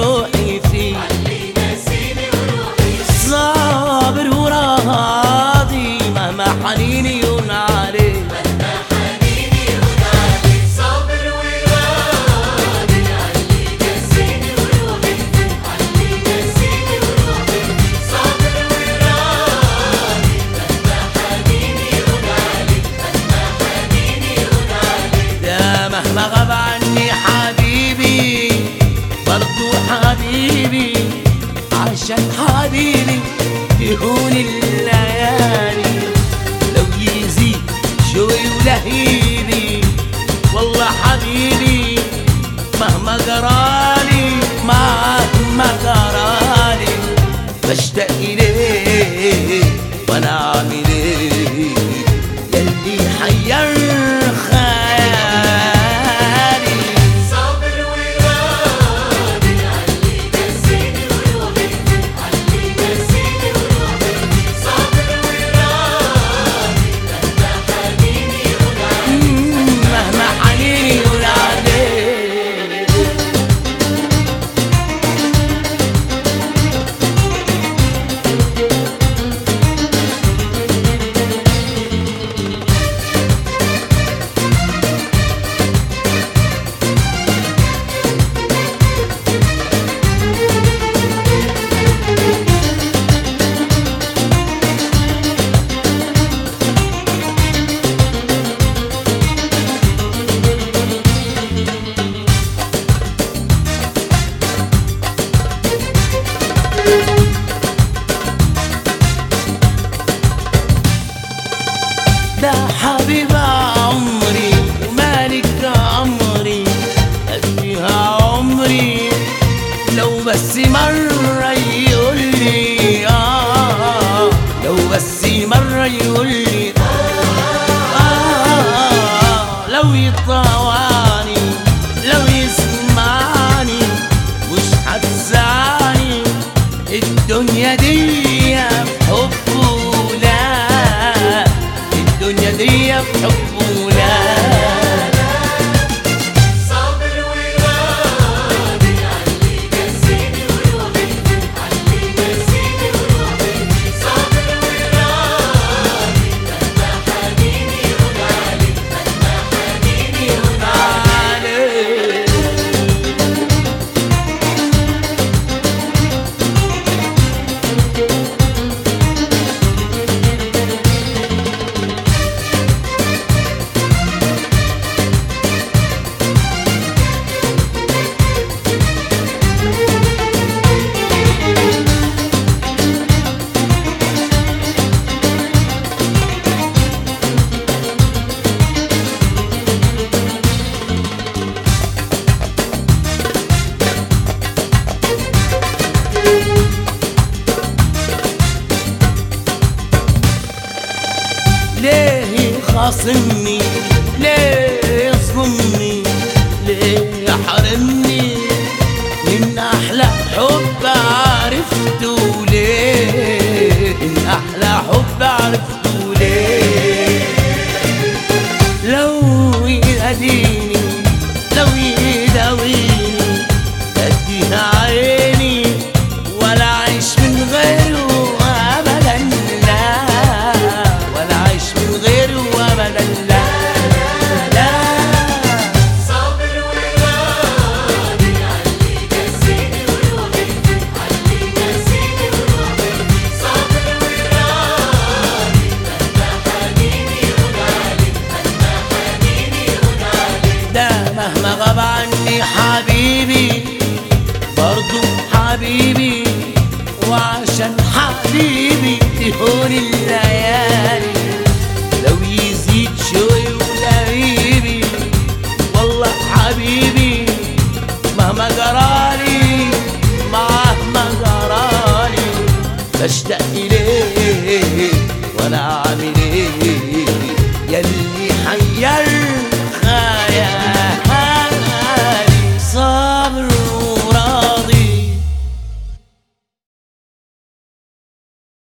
وروحي فيه. صابر وراضي مهما حنيني ونعري مهما حنيني ونعري صابر وراضي خلينا سيبي وروحي فيه خلينا وروحي صابر وراضي مهما حنيني ونعري مهما مهما غبا عشان حبيبي يهون الليالي. لو يزيد شوي ولهيبي والله حبيبي مهما قرار بس مرة يقول لي آه لو بس مرة يقول لي آه, آه،, آه،, آه، لو يطلع خاصمني ليه يصدمني ليه يحرمني؟ من أحلى حب عرفته. عشان حبيبي تهون الليالي. لو يزيد شوي وقريبي والله حبيبي مهما جرالي مهما جرالي بشتاق